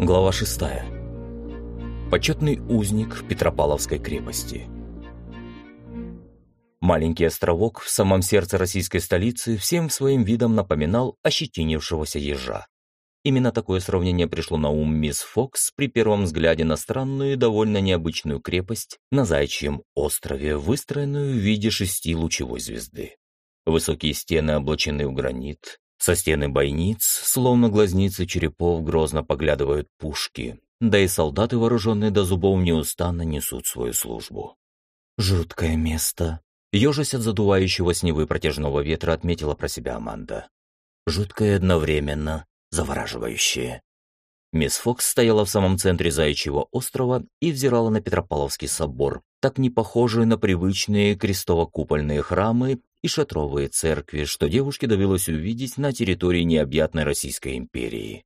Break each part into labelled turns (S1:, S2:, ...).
S1: Глава 6. Почетный узник Петропавловской крепости. Маленький островок в самом сердце российской столицы всем своим видом напоминал ощетинившегося ежа. Именно такое сравнение пришло на ум мисс Фокс при первом взгляде на странную и довольно необычную крепость на Зайчьем острове, выстроенную в виде шести лучевой звезды. Высокие стены облачены в гранит, со стены бойниц, словно глазницы черепов, грозно поглядывают пушки, да и солдаты, вооруженные до зубов, неустанно несут свою службу. «Жуткое место», — ежась от задувающего с Невы протяжного ветра, отметила про себя Аманда. «Жуткое одновременно, завораживающее». Мисс Фокс стояла в самом центре Заячьего острова и взирала на Петропавловский собор, так не похожий на привычные крестово-купольные храмы и шатровые церкви, что девушке довелось увидеть на территории необъятной Российской империи.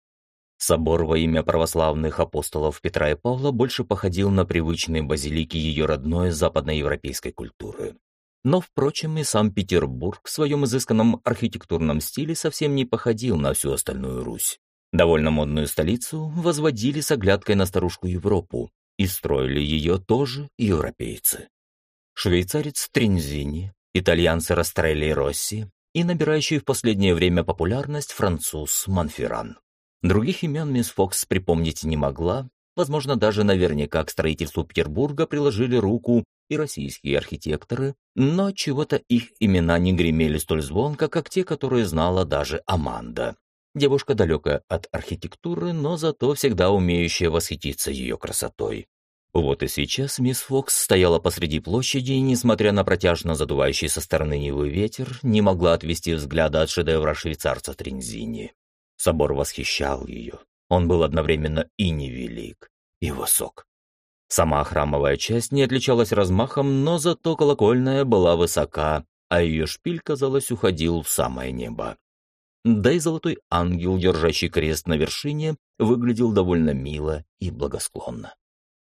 S1: Собор во имя православных апостолов Петра и Павла больше походил на привычные базилики ее родной западноевропейской культуры. Но, впрочем, и сам Петербург в своем изысканном архитектурном стиле совсем не походил на всю остальную Русь. Довольно модную столицу возводили с оглядкой на старушку Европу, и строили ее тоже европейцы. Швейцарец Тринзини, итальянцы Растрелли и Росси и набирающий в последнее время популярность француз Монферран. Других имен мисс Фокс припомнить не могла, возможно, даже наверняка к строительству Петербурга приложили руку и российские архитекторы, но чего-то их имена не гремели столь звонко, как те, которые знала даже Аманда. Девушка далекая от архитектуры, но зато всегда умеющая восхититься ее красотой. Вот и сейчас мисс Фокс стояла посреди площади и, несмотря на протяжно задувающий со стороны Невы ветер, не могла отвести взгляда от шедевра швейцарца Тринзини. Собор восхищал ее. Он был одновременно и невелик, и высок. Сама храмовая часть не отличалась размахом, но зато колокольная была высока, а ее шпиль, казалось, уходил в самое небо. Да и золотой ангел, держащий крест на вершине, выглядел довольно мило и благосклонно.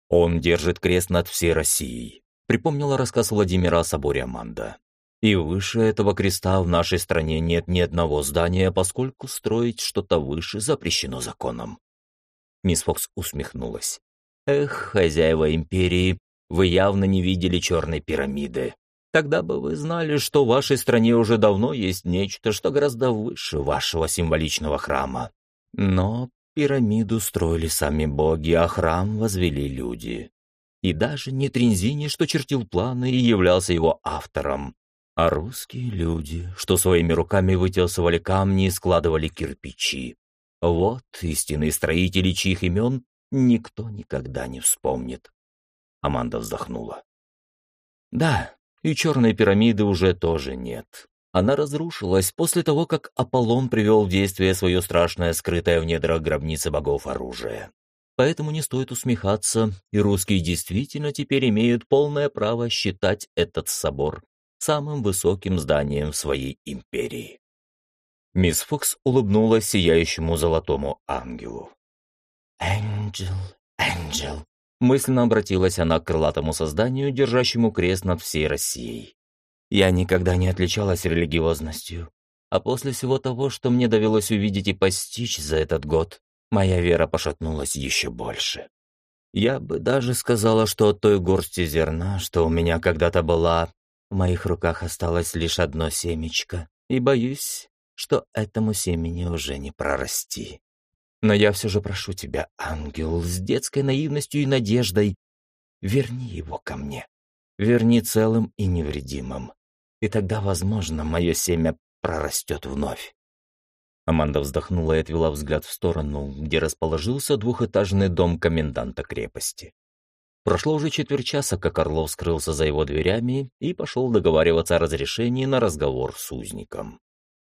S1: Он держит крест над всей Россией, припомнила рассказ Владимира о соборе Аманда. И выше этого креста в нашей стране нет ни одного здания, поскольку строить что-то выше запрещено законом. Мисс Фокс усмехнулась. Эх, хозяева империи, вы явно не видели черной пирамиды. Тогда бы вы знали, что в вашей стране уже давно есть нечто, что гораздо выше вашего символичного храма. Но Пирамиду строили сами боги, а храм возвели люди. И даже не Тринзини, что чертил планы и являлся его автором, а русские люди, что своими руками вытесывали камни и складывали кирпичи. Вот истинные строители, чьих имен никто никогда не вспомнит. Аманда вздохнула. Да, и черной пирамиды уже тоже нет. Она разрушилась после того, как Аполлон привел в действие свое страшное, скрытое в недрах гробницы богов оружие. Поэтому не стоит усмехаться, и русские действительно теперь имеют полное право считать этот собор самым высоким зданием в своей империи. Мисс Фокс улыбнулась сияющему золотому ангелу. «Энджел, Энджел», мысленно обратилась она к крылатому созданию, держащему крест над всей Россией. Я никогда не отличалась религиозностью. А после всего того, что мне довелось увидеть и постичь за этот год, моя вера пошатнулась еще больше. Я бы даже сказала, что от той горсти зерна, что у меня когда-то была, в моих руках осталось лишь одно семечко, и боюсь, что этому семени уже не прорасти. Но я все же прошу тебя, ангел, с детской наивностью и надеждой, верни его ко мне верни целым и невредимым. И тогда, возможно, мое семя прорастет вновь. Аманда вздохнула и отвела взгляд в сторону, где расположился двухэтажный дом коменданта крепости. Прошло уже четверть часа, как Орлов скрылся за его дверями и пошел договариваться о разрешении на разговор с узником.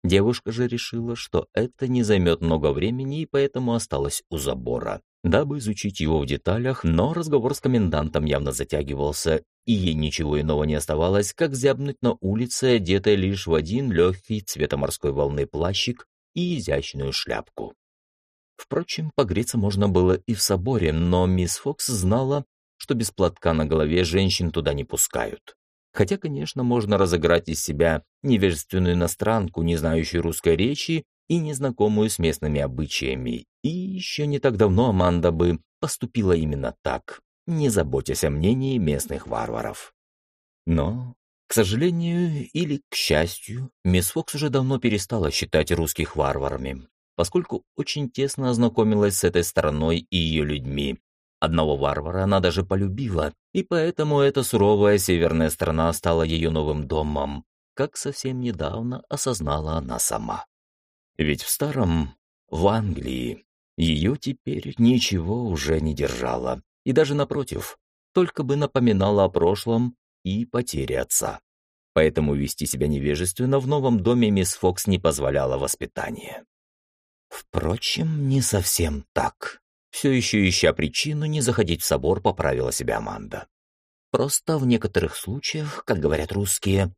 S1: Девушка же решила, что это не займет много времени и поэтому осталась у забора, дабы изучить его в деталях, но разговор с комендантом явно затягивался, и ей ничего иного не оставалось, как зябнуть на улице, одетой лишь в один легкий цвета морской волны плащик и изящную шляпку. Впрочем, погреться можно было и в соборе, но мисс Фокс знала, что без платка на голове женщин туда не пускают. Хотя, конечно, можно разыграть из себя невежественную иностранку, не знающую русской речи и незнакомую с местными обычаями, И еще не так давно Аманда бы поступила именно так, не заботясь о мнении местных варваров. Но, к сожалению или к счастью, мисс Фокс уже давно перестала считать русских варварами, поскольку очень тесно ознакомилась с этой стороной и ее людьми. Одного варвара она даже полюбила, и поэтому эта суровая северная страна стала ее новым домом, как совсем недавно осознала она сама. Ведь в старом, в Англии, ее теперь ничего уже не держало, и даже напротив, только бы напоминала о прошлом и потере отца. Поэтому вести себя невежественно в новом доме мисс Фокс не позволяло воспитание. Впрочем, не совсем так. Все еще ища причину не заходить в собор, поправила себя Аманда. Просто в некоторых случаях, как говорят русские,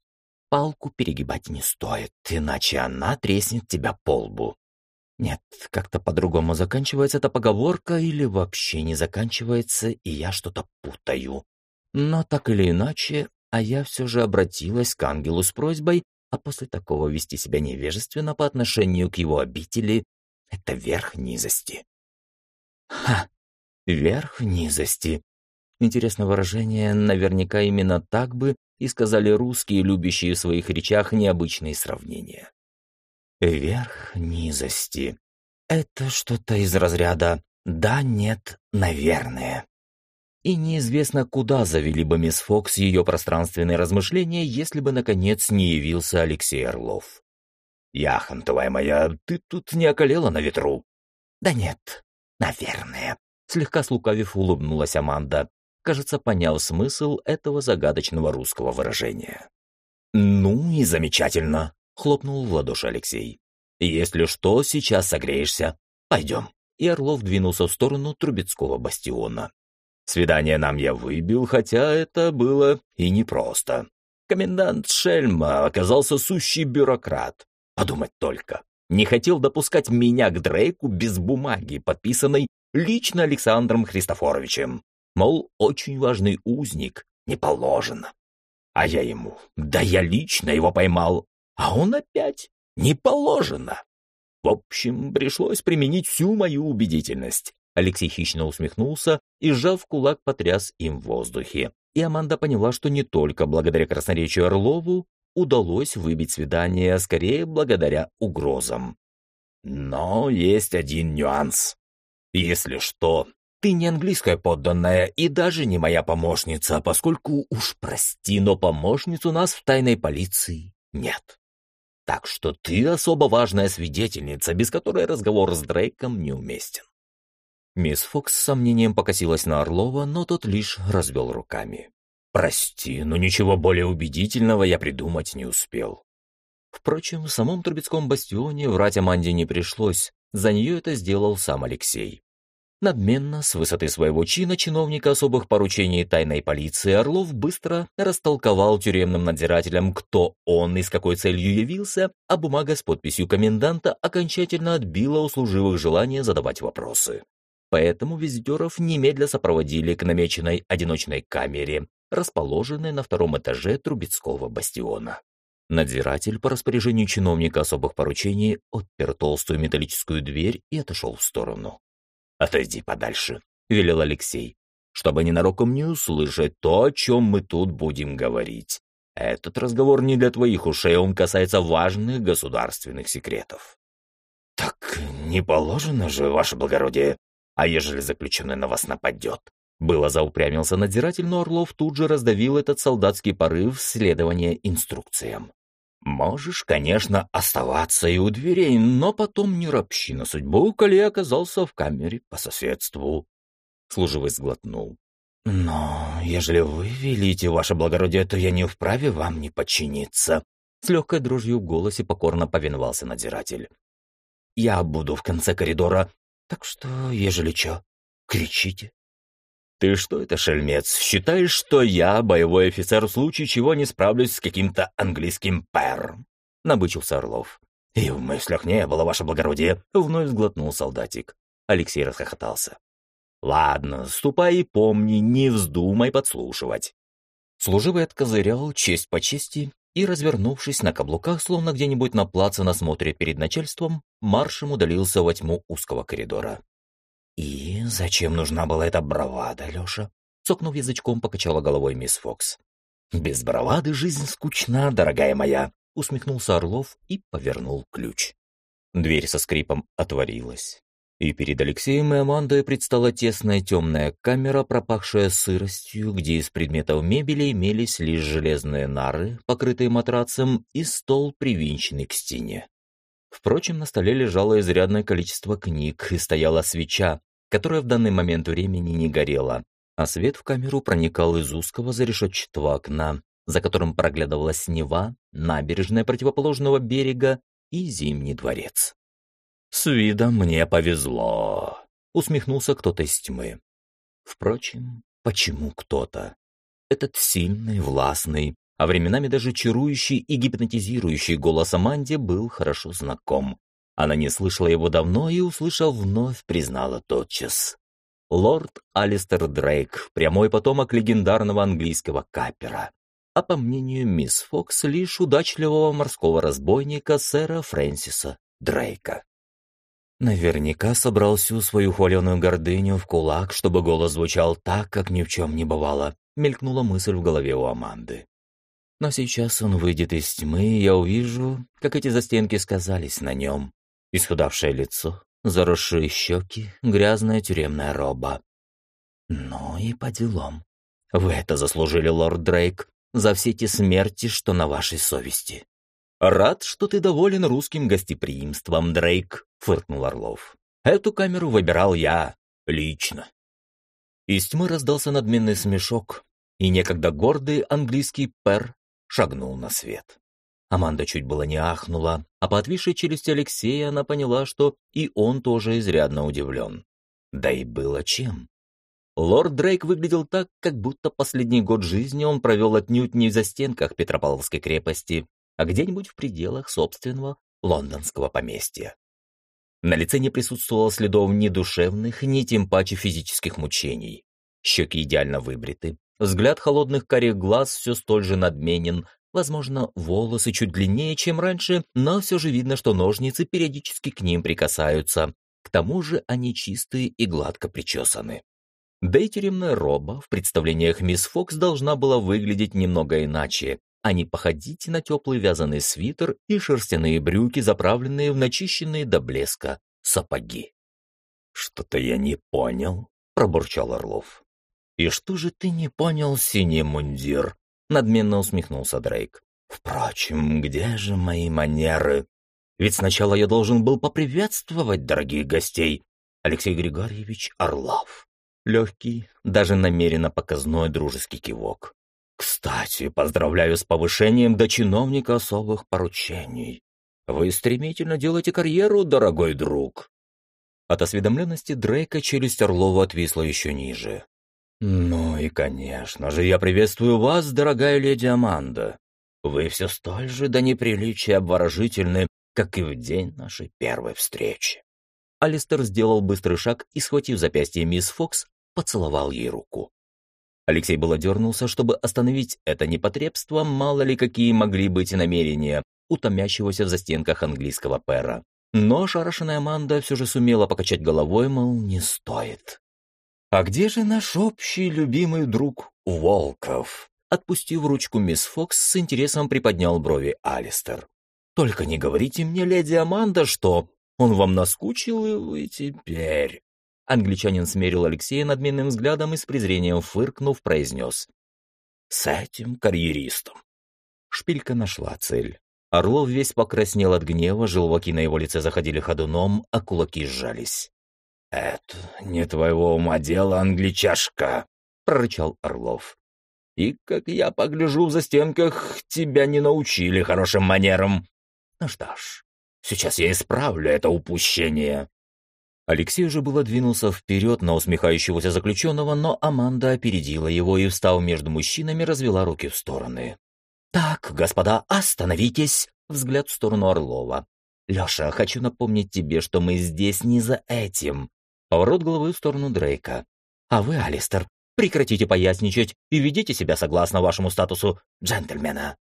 S1: палку перегибать не стоит, иначе она треснет тебя по лбу. Нет, как-то по-другому заканчивается эта поговорка или вообще не заканчивается, и я что-то путаю. Но так или иначе, а я все же обратилась к ангелу с просьбой, а после такого вести себя невежественно по отношению к его обители — это верх низости. Ха! Верх низости. Интересное выражение, наверняка именно так бы и сказали русские, любящие в своих речах необычные сравнения. Верх низости. Это что-то из разряда «да, нет, наверное». И неизвестно, куда завели бы мисс Фокс ее пространственные размышления, если бы, наконец, не явился Алексей Орлов. «Яхонтовая моя, ты тут не околела на ветру?» «Да нет, наверное», — слегка слукавив улыбнулась Аманда, кажется, понял смысл этого загадочного русского выражения. «Ну и замечательно», — хлопнул в ладоши Алексей. «Если что, сейчас согреешься. Пойдем». И Орлов двинулся в сторону Трубецкого бастиона. Свидание нам я выбил, хотя это было и непросто. Комендант Шельма оказался сущий бюрократ. Подумать только. Не хотел допускать меня к Дрейку без бумаги, подписанной лично Александром Христофоровичем. Мол, очень важный узник, не положено. А я ему, да я лично его поймал. А он опять, не положено. В общем, пришлось применить всю мою убедительность. Алексей хищно усмехнулся и, сжав кулак, потряс им в воздухе. И Аманда поняла, что не только благодаря красноречию Орлову удалось выбить свидание, а скорее благодаря угрозам. Но есть один нюанс. Если что, ты не английская подданная и даже не моя помощница, поскольку, уж прости, но помощниц у нас в тайной полиции нет. Так что ты особо важная свидетельница, без которой разговор с Дрейком неуместен. Мисс Фокс с сомнением покосилась на Орлова, но тот лишь развел руками. «Прости, но ничего более убедительного я придумать не успел». Впрочем, в самом Трубецком бастионе врать Аманде не пришлось, за нее это сделал сам Алексей. Надменно, с высоты своего чина чиновника особых поручений тайной полиции, Орлов быстро растолковал тюремным надзирателям, кто он и с какой целью явился, а бумага с подписью коменданта окончательно отбила у служивых желание задавать вопросы поэтому визитеров немедля сопроводили к намеченной одиночной камере, расположенной на втором этаже Трубецкого бастиона. Надзиратель по распоряжению чиновника особых поручений отпер толстую металлическую дверь и отошел в сторону. «Отойди подальше», — велел Алексей, «чтобы ненароком не услышать то, о чем мы тут будем говорить. Этот разговор не для твоих ушей, он касается важных государственных секретов». «Так не положено же, ваше благородие», а ежели заключенный на вас нападет? Было заупрямился надзиратель, но Орлов тут же раздавил этот солдатский порыв следования инструкциям. Можешь, конечно, оставаться и у дверей, но потом не ропщи на судьбу, коли оказался в камере по соседству. Служивый сглотнул. «Но ежели вы велите, ваше благородие, то я не вправе вам не подчиниться». С легкой дрожью в голосе покорно повиновался надзиратель. «Я буду в конце коридора, так что, ежели чё, кричите. Ты что это, шельмец, считаешь, что я, боевой офицер, в случае чего не справлюсь с каким-то английским пэром? Набычился Орлов. И в мыслях не было, ваше благородие, вновь сглотнул солдатик. Алексей расхохотался. Ладно, ступай и помни, не вздумай подслушивать. Служивый откозырял честь по чести и, развернувшись на каблуках, словно где-нибудь на плаце на смотре перед начальством, маршем удалился во тьму узкого коридора. «И зачем нужна была эта бравада, Леша?» Цокнув язычком, покачала головой мисс Фокс. «Без бравады жизнь скучна, дорогая моя», — усмехнулся Орлов и повернул ключ. Дверь со скрипом отворилась, и перед Алексеем и Амандой предстала тесная темная камера, пропахшая сыростью, где из предметов мебели имелись лишь железные нары, покрытые матрацем, и стол, привинченный к стене. Впрочем, на столе лежало изрядное количество книг, и стояла свеча, которая в данный момент времени не горела, а свет в камеру проникал из узкого зарешетчатого окна, за которым проглядывалась Нева, набережная противоположного берега и Зимний дворец. «С видом мне повезло», — усмехнулся кто-то из тьмы. Впрочем, почему кто-то? Этот сильный, властный, а временами даже чарующий и гипнотизирующий голос Аманде был хорошо знаком. Она не слышала его давно и, услышав, вновь признала тотчас. Лорд Алистер Дрейк, прямой потомок легендарного английского капера. А по мнению мисс Фокс, лишь удачливого морского разбойника сэра Фрэнсиса Дрейка. Наверняка собрал всю свою хваленую гордыню в кулак, чтобы голос звучал так, как ни в чем не бывало, мелькнула мысль в голове у Аманды. Но сейчас он выйдет из тьмы, и я увижу, как эти застенки сказались на нем. Исхудавшее лицо, заросшие щеки, грязная тюремная роба. Ну и по делам. Вы это заслужили, лорд Дрейк, за все те смерти, что на вашей совести. «Рад, что ты доволен русским гостеприимством, Дрейк», — фыркнул Орлов. «Эту камеру выбирал я. Лично». Из тьмы раздался надменный смешок, и некогда гордый английский пер шагнул на свет. Аманда чуть было не ахнула, а по отвисшей челюсти Алексея она поняла, что и он тоже изрядно удивлен. Да и было чем. Лорд Дрейк выглядел так, как будто последний год жизни он провел отнюдь не в застенках Петропавловской крепости, а где-нибудь в пределах собственного лондонского поместья. На лице не присутствовало следов ни душевных, ни тем паче физических мучений. Щеки идеально выбриты, взгляд холодных карих глаз все столь же надменен, возможно, волосы чуть длиннее, чем раньше, но все же видно, что ножницы периодически к ним прикасаются. К тому же они чистые и гладко причесаны. Да и тюремная роба в представлениях мисс Фокс должна была выглядеть немного иначе, а не походить на теплый вязаный свитер и шерстяные брюки, заправленные в начищенные до блеска сапоги. «Что-то я не понял», — пробурчал Орлов. «И что же ты не понял, синий мундир?» — надменно усмехнулся Дрейк. «Впрочем, где же мои манеры? Ведь сначала я должен был поприветствовать дорогих гостей. Алексей Григорьевич Орлов». Легкий, даже намеренно показной дружеский кивок. Кстати, поздравляю с повышением до чиновника особых поручений. Вы стремительно делаете карьеру, дорогой друг. От осведомленности Дрейка челюсть Орлова отвисла еще ниже. «Ну и, конечно же, я приветствую вас, дорогая леди Аманда. Вы все столь же до неприличия обворожительны, как и в день нашей первой встречи». Алистер сделал быстрый шаг и, схватив запястье мисс Фокс, поцеловал ей руку. Алексей было дернулся, чтобы остановить это непотребство, мало ли какие могли быть намерения у томящегося в застенках английского пера. Но шарашенная Аманда все же сумела покачать головой, мол, не стоит. «А где же наш общий любимый друг Волков?» Отпустив ручку мисс Фокс, с интересом приподнял брови Алистер. «Только не говорите мне, леди Аманда, что он вам наскучил, и вы теперь...» Англичанин смерил Алексея надменным взглядом и с презрением фыркнув, произнес. «С этим карьеристом». Шпилька нашла цель. Орлов весь покраснел от гнева, желваки на его лице заходили ходуном, а кулаки сжались. «Это не твоего ума дело, англичашка!» — прорычал Орлов. «И, как я погляжу в застенках, тебя не научили хорошим манерам. Ну что ж, сейчас я исправлю это упущение». Алексей уже было двинулся вперед на усмехающегося заключенного, но Аманда опередила его и, встав между мужчинами, развела руки в стороны. «Так, господа, остановитесь!» — взгляд в сторону Орлова. «Леша, хочу напомнить тебе, что мы здесь не за этим». Поворот головы в сторону Дрейка. «А вы, Алистер, прекратите поясничать и ведите себя согласно вашему статусу джентльмена».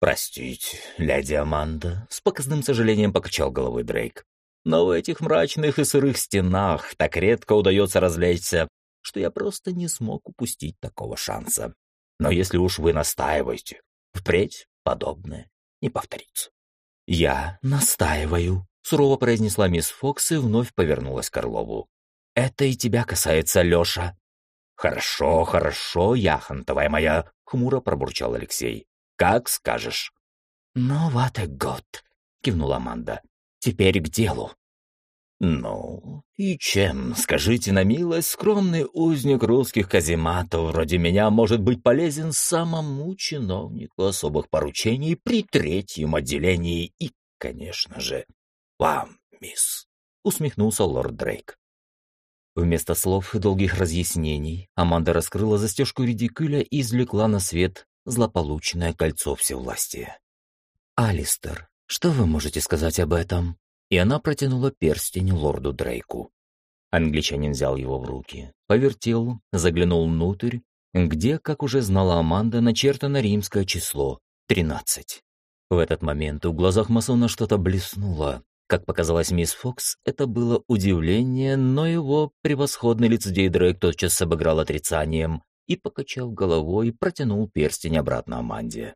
S1: «Простите, леди Аманда», — с показным сожалением покачал головой Дрейк. «Но в этих мрачных и сырых стенах так редко удается развлечься, что я просто не смог упустить такого шанса. Но если уж вы настаиваете, впредь подобное не повторится». «Я настаиваю», — сурово произнесла мисс Фокс и вновь повернулась к Орлову. «Это и тебя касается, Леша». «Хорошо, хорошо, яхонтовая моя», — хмуро пробурчал Алексей. «Как скажешь».
S2: «Ну, вот и год», — кивнула Аманда. «Теперь к делу».
S1: «Ну, и чем, скажите на милость, скромный узник русских казематов вроде меня может быть полезен самому чиновнику особых поручений при третьем отделении и, конечно же, вам, мисс?» — усмехнулся лорд Дрейк.
S2: Вместо слов и долгих разъяснений Аманда раскрыла застежку редикюля и извлекла на свет злополучное кольцо всевластия. «Алистер, что вы можете сказать об этом?» и она протянула перстень лорду Дрейку. Англичанин взял его в руки, повертел, заглянул внутрь, где, как уже знала Аманда, начертано римское число — тринадцать. В этот момент в глазах масона что-то блеснуло. Как показалось мисс Фокс, это было удивление, но его превосходный лицедей Дрейк тотчас обыграл отрицанием и, покачав головой, протянул перстень обратно Аманде.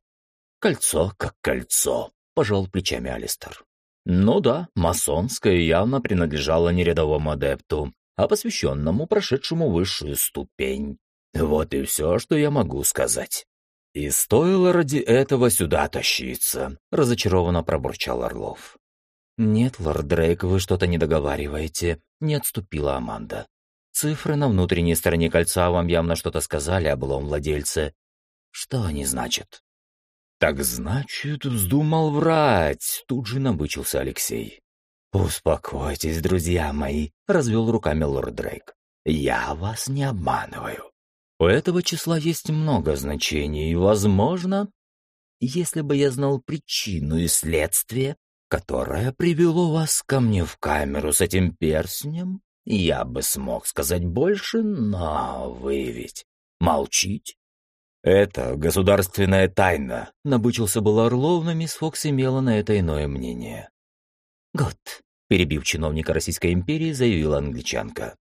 S1: «Кольцо как кольцо», — пожал плечами Алистер. Ну да, масонское явно принадлежало не рядовому адепту, а посвященному, прошедшему высшую ступень. Вот и все, что я могу сказать. И стоило ради этого сюда тащиться, разочарованно пробурчал Орлов.
S2: «Нет, лорд Дрейк, вы что-то не договариваете», — не отступила Аманда. «Цифры на внутренней стороне кольца вам явно что-то сказали о былом владельце. Что они значат?»
S1: «Так значит, вздумал врать!» — тут же набычился Алексей.
S2: «Успокойтесь, друзья мои!» — развел руками лорд Дрейк. «Я вас не обманываю. У этого числа есть много значений, и, возможно, если бы я знал причину и следствие, которое привело вас ко мне в камеру с этим перстнем, я бы смог сказать больше, но вы ведь молчите.
S1: «Это государственная тайна», — набычился был Орлов, но мисс Фокс имела на это иное мнение.
S2: «Год», — перебив чиновника Российской империи, заявила англичанка.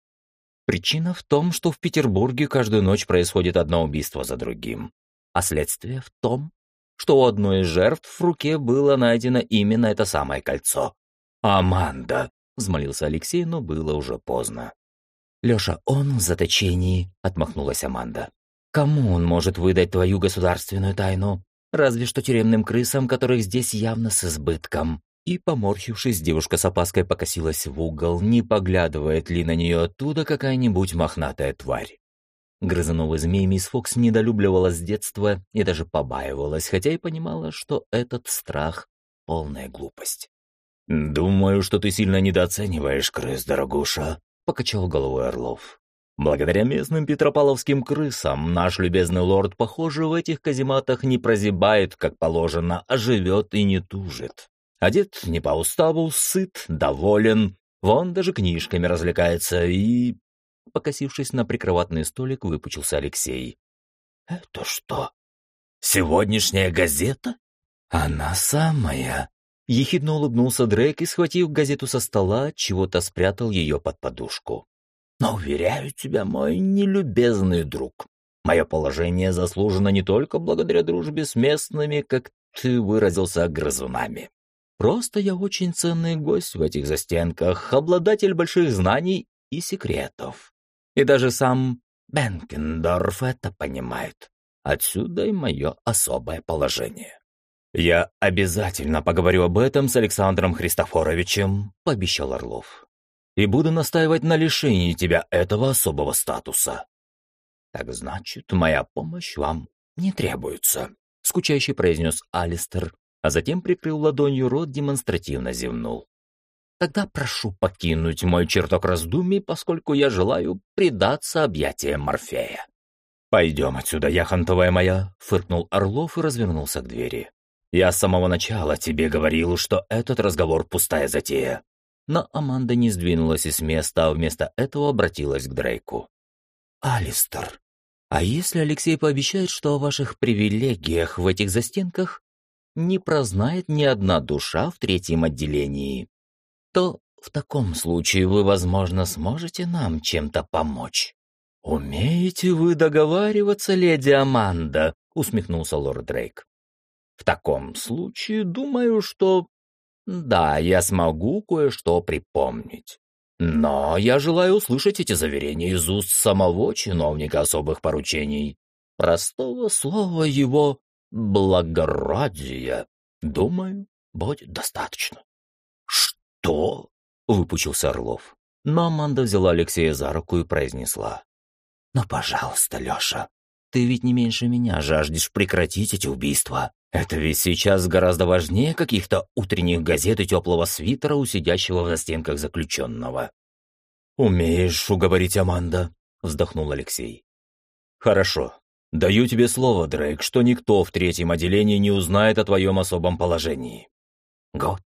S2: «Причина в том, что в Петербурге каждую ночь происходит одно убийство за другим. А следствие в том, что у одной из жертв в руке было найдено именно это самое кольцо.
S1: «Аманда», — взмолился Алексей, но было уже поздно.
S2: «Леша, он в заточении», — отмахнулась Аманда. Кому он может выдать твою государственную тайну? Разве что тюремным крысам, которых здесь явно с избытком. И, поморщившись, девушка с опаской покосилась в угол, не поглядывает ли на нее оттуда какая-нибудь мохнатая тварь. Грызуновый змей мисс Фокс недолюбливала с детства и даже побаивалась, хотя и понимала, что этот страх — полная глупость.
S1: «Думаю, что ты сильно недооцениваешь крыс, дорогуша», — покачал головой Орлов. Благодаря местным петропавловским крысам наш любезный лорд, похоже, в этих казематах не прозябает, как положено, а живет и не тужит. Одет не по уставу, сыт, доволен, вон даже книжками развлекается и... Покосившись на прикроватный столик, выпучился Алексей.
S2: «Это что, сегодняшняя газета?»
S1: «Она самая!»
S2: Ехидно улыбнулся Дрейк и, схватив газету со стола, чего-то спрятал ее под подушку. Но, уверяю тебя, мой нелюбезный друг, мое положение заслужено не только благодаря дружбе с местными, как ты выразился, грызунами. Просто я очень ценный гость в этих застенках, обладатель больших знаний и секретов. И даже сам Бенкендорф это понимает. Отсюда и мое особое положение.
S1: «Я обязательно поговорю об этом с Александром Христофоровичем», — пообещал Орлов и буду настаивать на лишении тебя этого особого статуса».
S2: «Так значит, моя помощь вам не требуется», — скучающе произнес Алистер, а затем прикрыл ладонью рот, демонстративно зевнул. «Тогда прошу покинуть мой чертог раздумий, поскольку я желаю предаться объятиям Морфея».
S1: «Пойдем отсюда, яхонтовая моя», — фыркнул Орлов и развернулся к двери. «Я с самого начала тебе говорил, что этот разговор — пустая затея
S2: но Аманда не сдвинулась из места, а вместо этого обратилась к Дрейку. «Алистер, а если Алексей пообещает, что о ваших привилегиях в этих застенках не прознает ни одна душа в третьем отделении, то в таком случае вы, возможно, сможете нам чем-то помочь. «Умеете вы договариваться, леди Аманда?» — усмехнулся лорд Дрейк. «В таком случае, думаю, что... Да, я смогу кое-что припомнить. Но я желаю услышать эти заверения из уст самого чиновника особых поручений. Простого слова его благородия, думаю, будет достаточно. «Что?» — выпучился Орлов. Но Аманда взяла Алексея за руку и произнесла. «Ну, пожалуйста, Леша, ты ведь не меньше меня жаждешь прекратить эти убийства. Это ведь сейчас гораздо важнее каких-то утренних газет и теплого свитера у сидящего в застенках заключенного». «Умеешь уговорить, Аманда», — вздохнул Алексей. «Хорошо. Даю тебе слово, Дрейк, что никто в третьем отделении не узнает о твоем особом положении». «Год», —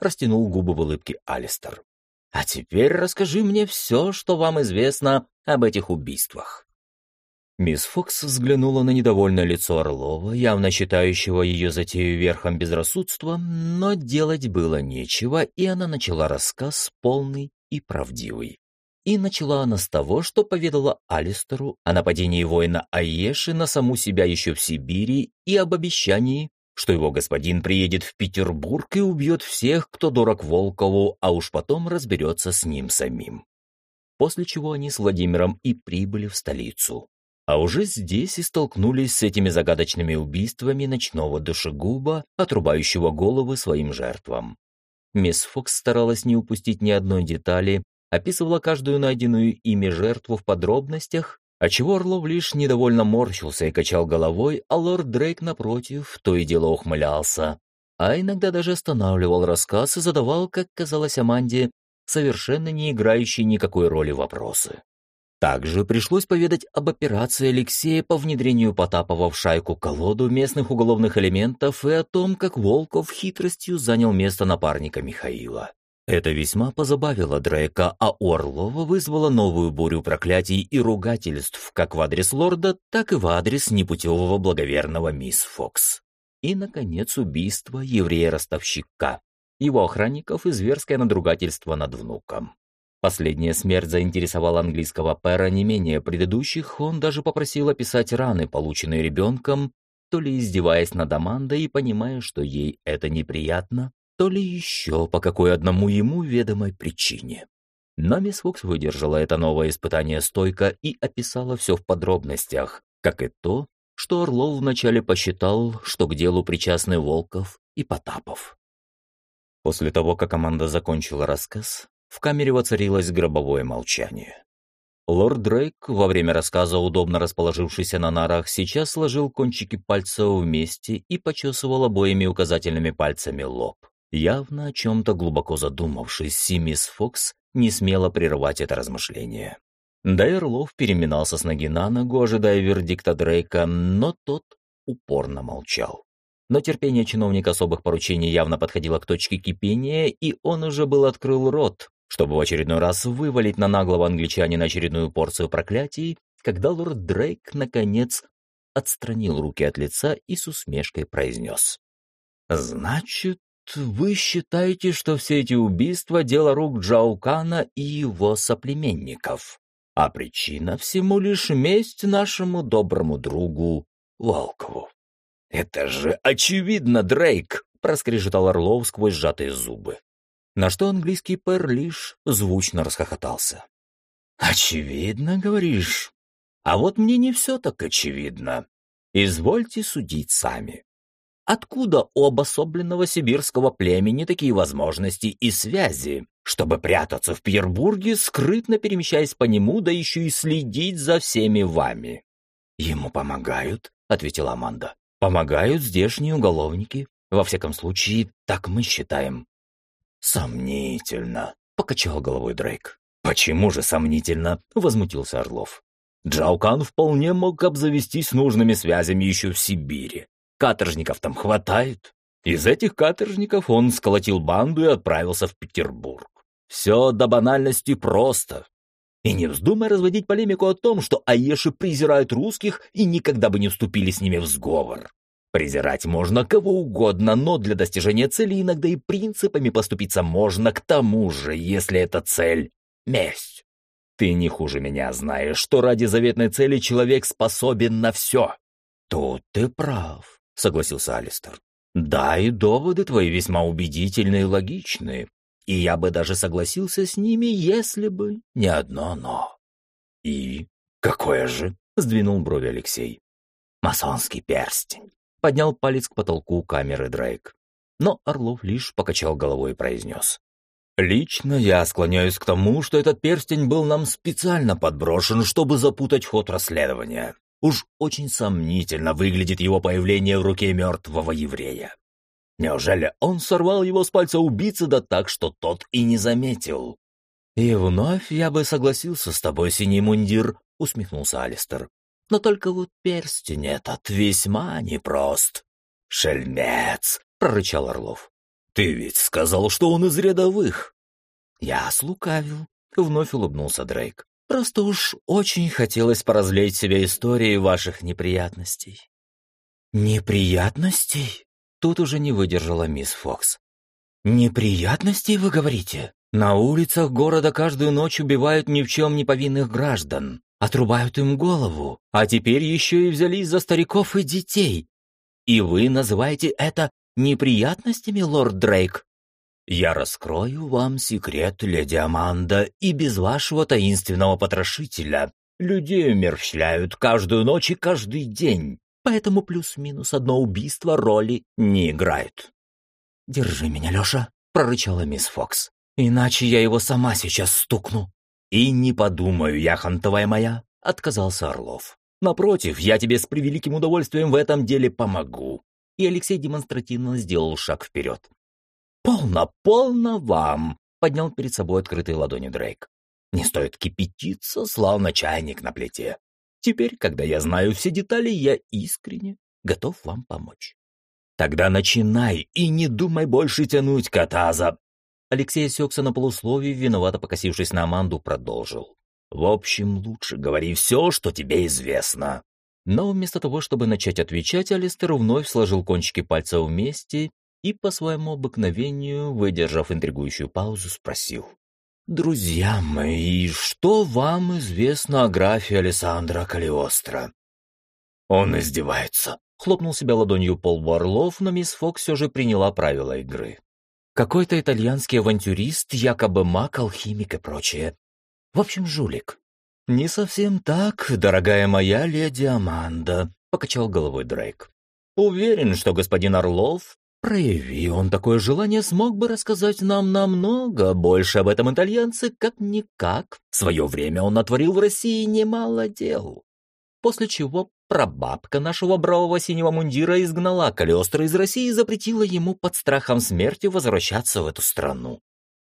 S2: растянул губы в улыбке Алистер. «А теперь расскажи мне все, что вам известно об этих убийствах». Мисс Фокс взглянула на недовольное лицо Орлова, явно считающего ее затею верхом безрассудства, но делать было нечего, и она начала рассказ полный и правдивый. И начала она с того, что поведала Алистеру о нападении воина Аеши на саму себя еще в Сибири и об обещании, что его господин приедет в Петербург и убьет всех, кто дорог Волкову, а уж потом разберется с ним самим. После чего они с Владимиром и прибыли в столицу. А уже здесь и столкнулись с этими загадочными убийствами ночного душегуба, отрубающего головы своим жертвам. Мисс Фокс старалась не упустить ни одной детали, описывала каждую найденную ими жертву в подробностях, отчего Орлов лишь недовольно морщился и качал головой, а лорд Дрейк, напротив, то и дело ухмылялся. А иногда даже останавливал рассказ и задавал, как казалось Аманде, совершенно не играющие никакой роли вопросы. Также пришлось поведать об операции Алексея по внедрению Потапова в шайку-колоду местных уголовных элементов и о том, как Волков хитростью занял место напарника Михаила. Это весьма позабавило Дрейка, а Орлова вызвало новую бурю проклятий и ругательств как в адрес лорда, так и в адрес непутевого благоверного мисс Фокс. И, наконец, убийство еврея-ростовщика, его охранников и зверское надругательство над внуком. Последняя смерть заинтересовала английского пэра не менее предыдущих, он даже попросил описать раны, полученные ребенком, то ли издеваясь над Амандой и понимая, что ей это неприятно, то ли еще по какой одному ему ведомой причине. Но мисс Фокс выдержала это новое испытание стойко и описала все в подробностях, как и то, что Орлов вначале посчитал, что к делу причастны Волков и Потапов. После того, как команда закончила рассказ, в камере воцарилось гробовое молчание. Лорд Дрейк, во время рассказа, удобно расположившийся на нарах, сейчас сложил кончики пальцев вместе и почесывал обоими указательными пальцами лоб. Явно о чем-то глубоко задумавшись, мисс Фокс не смела прерывать это размышление. Дайрлов переминался с ноги на ногу, ожидая вердикта Дрейка, но тот упорно молчал. Но терпение чиновника особых поручений явно подходило к точке кипения, и он уже был открыл рот, чтобы в очередной раз вывалить на наглого англичанина очередную порцию проклятий, когда лорд Дрейк, наконец, отстранил руки от лица и с усмешкой произнес. «Значит, вы считаете, что все эти убийства — дело рук Джаукана и его соплеменников, а причина всему лишь месть нашему доброму другу Волкову. «Это же очевидно, Дрейк!» — проскрежетал Орлов сквозь сжатые зубы. На что английский пэр лишь звучно расхохотался. «Очевидно, говоришь? А вот мне не все так очевидно. Извольте судить сами. Откуда у обособленного сибирского племени такие возможности и связи, чтобы прятаться в Петербурге, скрытно перемещаясь по нему, да еще и следить за всеми вами? Ему помогают, ответила Аманда. Помогают здешние уголовники. Во всяком случае, так мы считаем. Сомнительно, покачал головой Дрейк. Почему же сомнительно? возмутился Орлов. Джаукан вполне мог обзавестись нужными связями еще в Сибири. Каторжников там хватает. Из этих каторжников он сколотил банду и отправился в Петербург. Все до банальности просто. И не вздумай разводить полемику о том, что Аеши презирают русских и никогда бы не вступили с ними в сговор.
S1: Презирать можно кого угодно, но для достижения цели иногда и принципами поступиться можно, к тому же, если эта цель — месть. Ты не хуже меня знаешь, что ради заветной цели человек способен на все.
S2: Тут ты прав, согласился Алистер. Да, и доводы твои весьма убедительные и логичные, и я бы даже согласился с ними, если бы не одно «но».
S1: «И какое же?» — сдвинул брови Алексей.
S2: «Масонский перстень поднял палец к потолку камеры Дрейк. Но Орлов лишь покачал головой и произнес.
S1: «Лично я склоняюсь к тому, что этот перстень был нам специально подброшен, чтобы запутать ход расследования. Уж очень сомнительно выглядит его появление в руке мертвого еврея. Неужели он сорвал его с пальца убийцы да так, что тот и не заметил?»
S2: «И вновь я бы согласился с тобой, синий мундир», — усмехнулся Алистер. Но только вот перстень этот весьма непрост.
S1: «Шельмец!» — прорычал Орлов. «Ты ведь сказал, что он из рядовых!»
S2: «Я слукавил», — вновь улыбнулся Дрейк. «Просто уж очень хотелось поразлить себе историей ваших неприятностей». «Неприятностей?» Тут уже не выдержала мисс Фокс. «Неприятностей, вы говорите? На улицах города каждую ночь убивают ни в чем не повинных граждан отрубают им голову, а теперь еще и взялись за стариков и детей. И вы называете это неприятностями, лорд Дрейк? Я раскрою вам секрет, леди Аманда, и без вашего таинственного потрошителя. Людей умерщвляют каждую ночь и каждый день, поэтому плюс-минус одно убийство роли не играет. «Держи меня, Леша», — прорычала мисс Фокс, «иначе я его сама сейчас стукну».
S1: «И не подумаю, яхонтовая моя», — отказался Орлов. «Напротив, я тебе с превеликим удовольствием в этом деле помогу». И Алексей демонстративно сделал шаг вперед. «Полно, полно вам!» — поднял перед собой открытые ладони Дрейк. «Не стоит кипятиться, словно чайник на плите. Теперь, когда я знаю все детали, я искренне готов вам помочь». «Тогда начинай и не думай больше тянуть кота за...» Алексей осекся на полусловии, виновато покосившись на Аманду, продолжил. «В общем, лучше говори все, что тебе известно». Но вместо того, чтобы начать отвечать, Алистер вновь сложил кончики пальцев вместе и, по своему обыкновению, выдержав интригующую паузу, спросил. «Друзья мои, что вам известно о графе Александра Калиостро?» «Он издевается», — хлопнул себя ладонью Пол Варлов, но мисс Фокс все же приняла правила игры. Какой-то итальянский авантюрист, якобы маг, алхимик и прочее. В общем, жулик. «Не совсем так, дорогая моя леди Аманда», — покачал головой Дрейк. «Уверен, что господин Орлов, прояви он такое желание, смог бы рассказать нам намного больше об этом итальянце, как-никак. В свое время он натворил в России немало дел. После чего Прабабка нашего бравого синего мундира изгнала Калиостро из России и запретила ему под страхом смерти возвращаться в эту страну.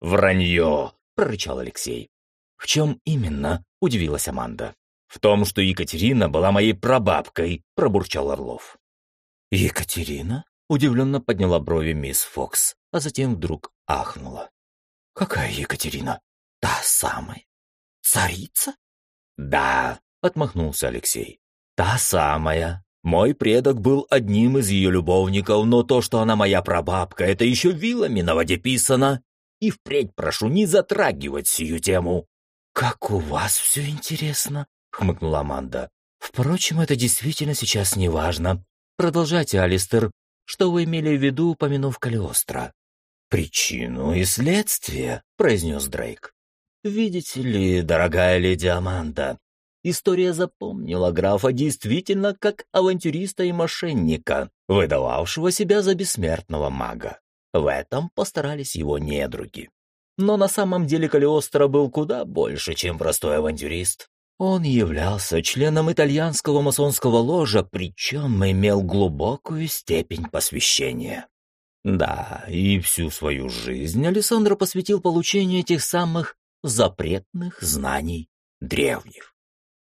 S1: «Вранье!» — прорычал Алексей. «В чем именно?» — удивилась Аманда. «В том, что Екатерина была моей прабабкой», — пробурчал Орлов.
S2: «Екатерина?» — удивленно подняла брови мисс Фокс, а затем вдруг ахнула. «Какая Екатерина? Та самая? Царица?»
S1: «Да», — отмахнулся Алексей. «Та самая. Мой предок был одним из ее любовников, но то, что она моя прабабка, это еще вилами на воде писано. И впредь прошу не затрагивать сию тему».
S2: «Как у вас все интересно», — хмыкнула Аманда. «Впрочем, это действительно сейчас не важно. Продолжайте, Алистер. Что вы имели в виду, упомянув Калиостро?»
S1: «Причину и следствие», — произнес Дрейк. «Видите ли, дорогая леди Аманда, История запомнила графа действительно как авантюриста и мошенника, выдававшего себя за бессмертного мага. В этом постарались его недруги. Но на самом деле Калиостро был куда больше, чем простой авантюрист. Он являлся членом итальянского масонского ложа, причем имел глубокую степень посвящения. Да, и всю свою жизнь Александр посвятил получению этих самых запретных знаний древних.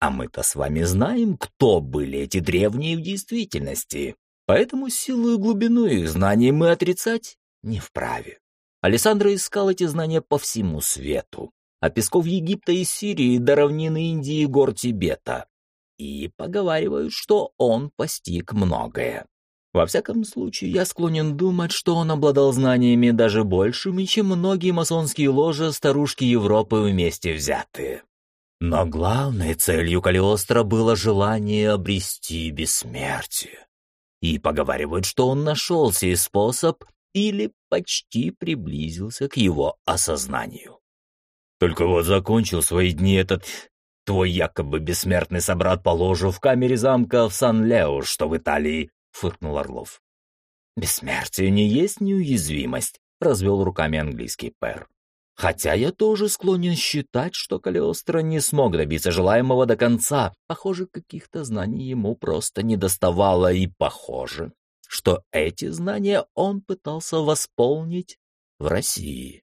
S1: А мы-то с вами знаем, кто были эти древние в действительности. Поэтому силу и глубину их знаний мы отрицать не вправе. Александр искал эти знания по всему свету. От песков Египта и Сирии до равнины Индии и гор Тибета. И поговаривают, что он постиг многое. Во всяком случае, я склонен думать, что он обладал знаниями даже большими, чем многие масонские ложи старушки Европы вместе взятые. Но главной целью Калиостро было желание обрести бессмертие. И поговаривают, что он нашел сей способ или почти приблизился к его осознанию. Только вот закончил свои дни этот твой якобы бессмертный собрат по ложу в камере замка в Сан-Лео, что в Италии, — фыркнул Орлов. «Бессмертие не есть неуязвимость», — развел руками английский пэр. «Хотя я тоже склонен считать, что Калиостро не смог добиться желаемого до конца. Похоже, каких-то знаний ему просто не доставало, и похоже, что эти знания он пытался восполнить в России.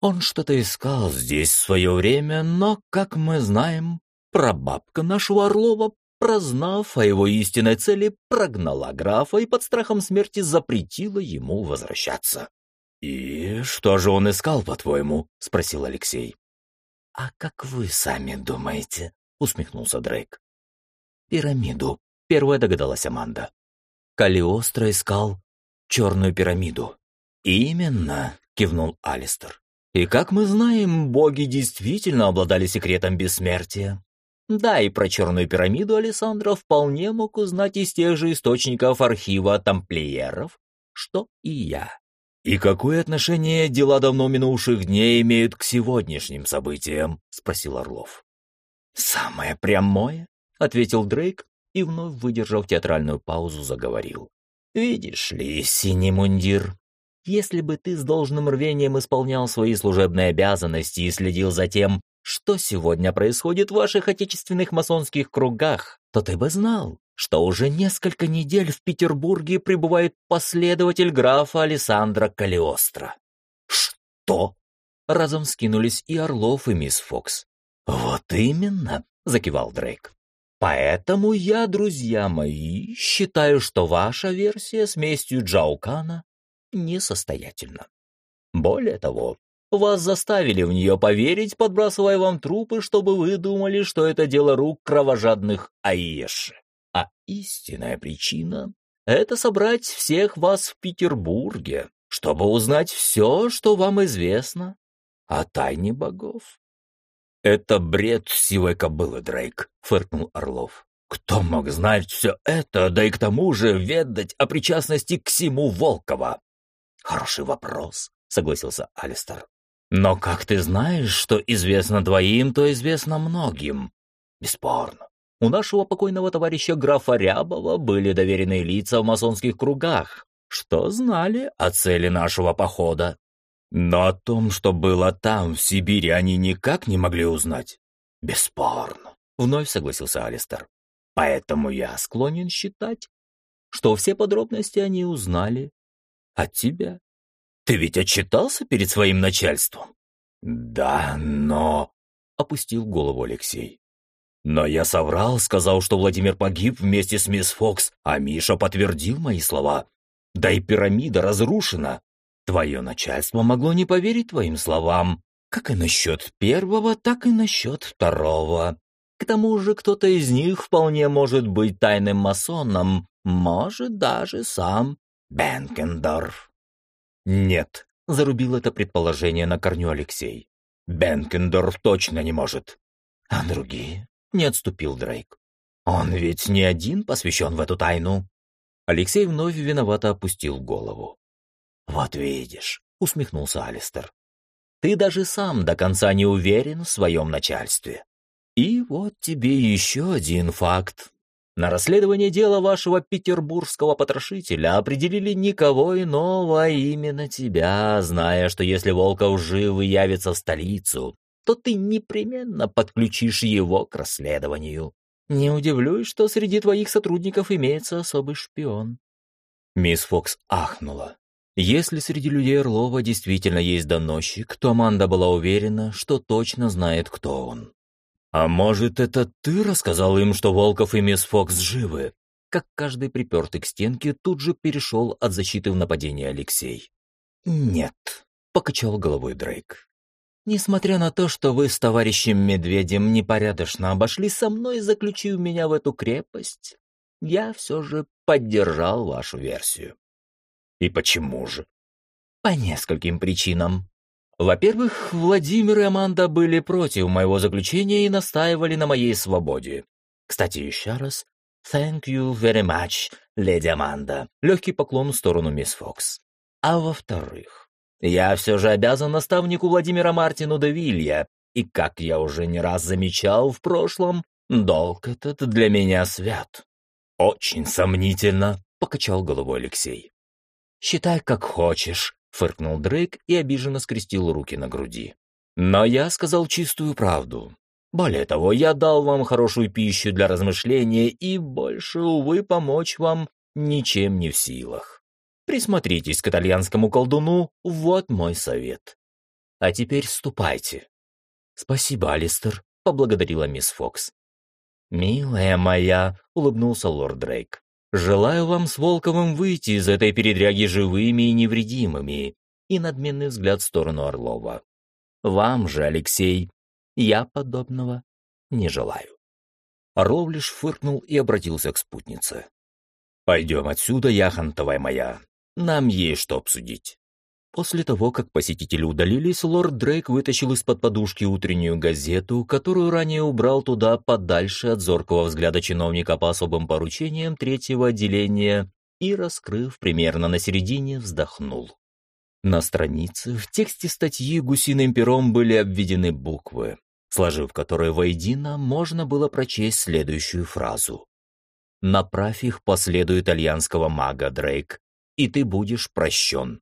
S1: Он что-то искал здесь в свое время, но, как мы знаем, прабабка нашего Орлова прознав о его истинной цели, прогнала графа и под страхом смерти запретила ему возвращаться. «И что же он искал, по-твоему?» — спросил Алексей. «А как вы сами думаете?» — усмехнулся Дрейк. «Пирамиду», — первая догадалась Аманда. Калиостро искал черную пирамиду. «Именно», — кивнул Алистер. «И как мы знаем, боги действительно обладали секретом бессмертия. Да, и про черную пирамиду Александра вполне мог узнать из тех же источников архива тамплиеров, что и я. «И какое отношение дела давно минувших дней имеют к сегодняшним событиям?» — спросил Орлов. «Самое прямое», — ответил Дрейк и, вновь выдержав театральную паузу, заговорил. «Видишь ли, синий мундир, если бы ты с должным рвением исполнял свои служебные обязанности и следил за тем, что сегодня происходит в ваших отечественных масонских кругах, то ты бы знал, что уже несколько недель в Петербурге пребывает последователь графа Александра Калиостро. Что? Разом скинулись и Орлов, и мисс Фокс. Вот именно, закивал Дрейк. Поэтому я, друзья мои, считаю, что ваша версия с местью Джаукана несостоятельна. Более того, вас заставили в нее поверить, подбрасывая вам трупы, чтобы вы думали, что это дело рук кровожадных Аеши. А истинная причина — это собрать всех вас в Петербурге, чтобы узнать все, что вам известно о тайне богов. «Это бред сивой кобылы, Дрейк», — фыркнул Орлов. «Кто мог знать все это, да и к тому же ведать о причастности к всему Волкова?» «Хороший вопрос», — согласился Алистер. Но как ты знаешь, что известно двоим, то известно многим? Бесспорно. У нашего покойного товарища графа Рябова были доверенные лица в масонских кругах, что знали о цели нашего похода. Но о том, что было там, в Сибири, они никак не могли узнать. Бесспорно. Вновь согласился Алистер. Поэтому я склонен считать, что все подробности они узнали от тебя. Ты ведь отчитался перед своим начальством? Да, но... Опустил голову Алексей. Но я соврал, сказал, что Владимир погиб вместе с мисс Фокс, а Миша подтвердил мои слова. Да и пирамида разрушена. Твое начальство могло не поверить твоим словам, как и насчет первого, так и насчет второго. К тому же кто-то из них вполне может быть тайным масоном, может даже сам Бенкендорф. «Нет», — зарубил это предположение на корню Алексей. «Бенкендорф точно не может». «А другие?» — не отступил Дрейк. «Он ведь не один посвящен в эту тайну». Алексей вновь виновато опустил голову. «Вот видишь», — усмехнулся Алистер. «Ты даже сам до конца не уверен в своем начальстве. И вот тебе еще один факт, на расследование дела вашего петербургского потрошителя определили никого иного, а именно тебя, зная, что если Волков жив и явится в столицу, то ты непременно подключишь его к расследованию. Не удивлюсь, что среди твоих сотрудников имеется особый шпион». Мисс Фокс ахнула. Если среди людей Орлова действительно есть доносчик, то Аманда была уверена, что точно знает, кто он. «А может, это ты рассказал им, что Волков и мисс Фокс живы?» Как каждый припертый к стенке тут же перешел от защиты в нападение Алексей. «Нет», — покачал головой Дрейк. «Несмотря на то, что вы с товарищем Медведем непорядочно обошли со мной, заключив меня в эту крепость, я все же поддержал вашу версию. И почему же? По нескольким причинам. Во-первых, Владимир и Аманда были против моего заключения и настаивали на моей свободе. Кстати, еще раз, thank you very much, леди Аманда. Легкий поклон в сторону мисс Фокс. А во-вторых, я все же обязан наставнику Владимира Мартину де Вилья, и, как я уже не раз замечал в прошлом, долг этот для меня свят. Очень сомнительно, — покачал головой Алексей. «Считай, как хочешь», — фыркнул Дрейк и обиженно скрестил руки на груди. «Но я сказал чистую правду. Более того, я дал вам хорошую пищу для размышления и больше, увы, помочь вам ничем не в силах. Присмотритесь к итальянскому колдуну, вот мой совет. А теперь ступайте». «Спасибо, Алистер», — поблагодарила мисс Фокс. «Милая моя», — улыбнулся лорд Дрейк, Желаю вам с Волковым выйти из этой передряги живыми и невредимыми. И надменный взгляд в сторону Орлова. Вам же, Алексей, я подобного не желаю. Орлов лишь фыркнул и обратился к спутнице. «Пойдем отсюда, яхонтовая моя. Нам есть что обсудить». После того, как посетители удалились, лорд Дрейк вытащил из-под подушки утреннюю газету, которую ранее убрал туда подальше от зоркого взгляда чиновника по особым поручениям третьего отделения и, раскрыв примерно на середине, вздохнул. На странице в тексте статьи гусиным пером были обведены буквы, сложив которые воедино, можно было прочесть следующую фразу. «Направь их по следу итальянского мага, Дрейк, и ты будешь прощен».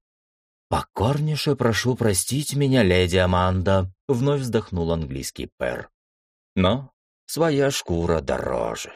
S1: «Покорнейше прошу простить меня, леди Аманда», — вновь вздохнул английский пэр. «Но своя шкура дороже».